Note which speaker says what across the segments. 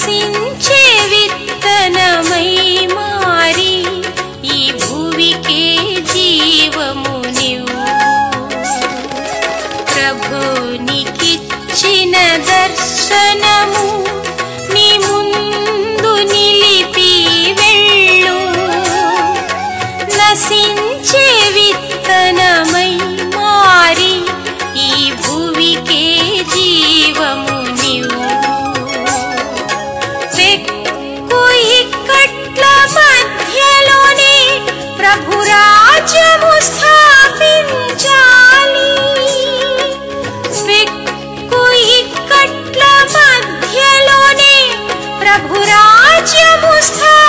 Speaker 1: सिंचे Most time.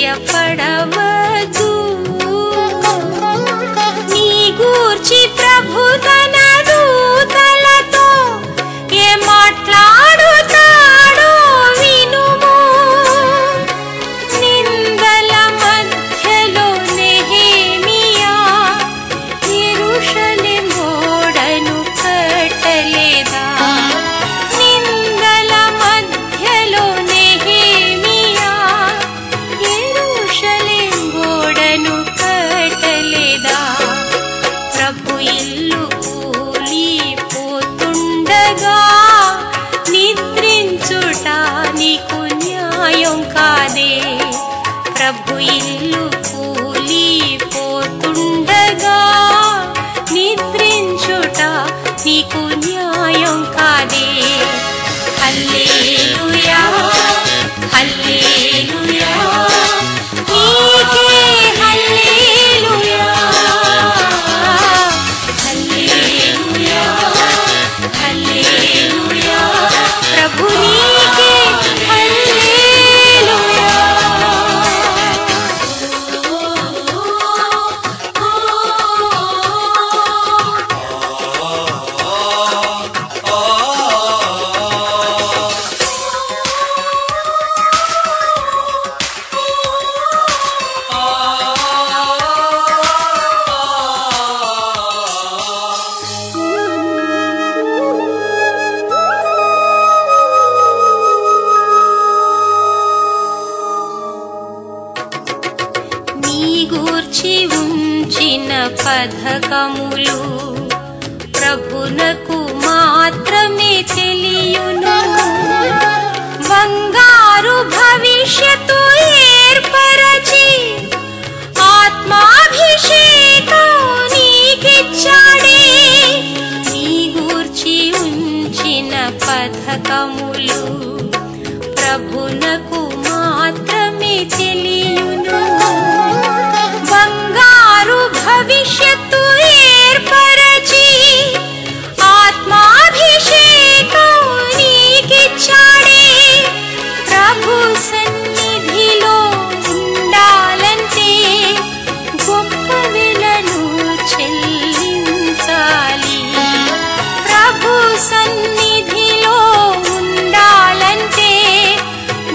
Speaker 1: ధైర్యపడవదు నీ గూర్చి ప్రభుతన ध कमुलु प्रभु न कुमात्र बङ्गारु भविष्यतु आत्माभिषेतु नीर्जि उचिन पथ कमुलु प्रभु न कुमात्र मेतिलीयुनु भविष्य तु आत्माभिषेकरे प्रभु सन्निधि लोल गुप् मिलन चल्लि प्रभु सन्निधि लोण्डाले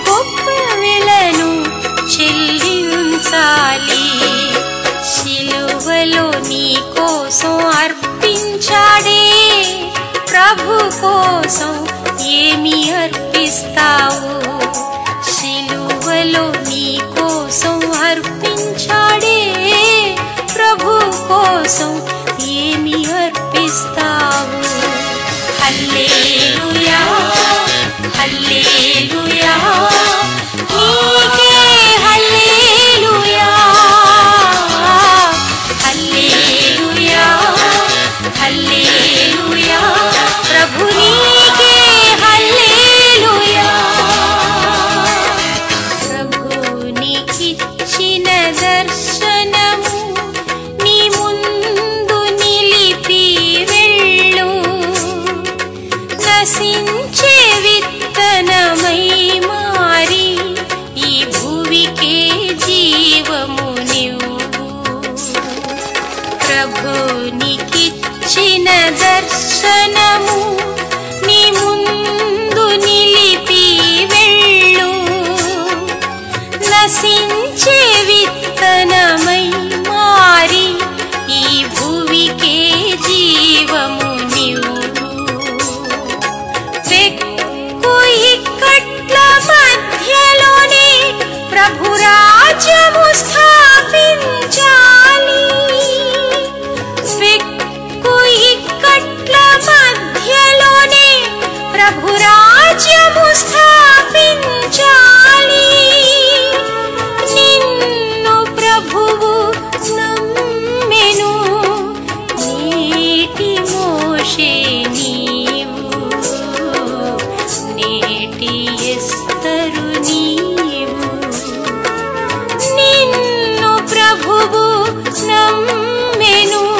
Speaker 1: गुप् मिलन चल्लि ప్రభు కోసం ఏమి అర్పిస్తావు? శిలువలో నీ కోసం అర్పి ఇచ్చిన దర్శనము నీ ముందు నిలిపి వెళ్ళు. నశించే విత్తనమై మారి ఈ భూమికే జీవము. णि निीन प्रभु न मेनू नीटि मोशे निटि एरु नि प्रभु न मेनु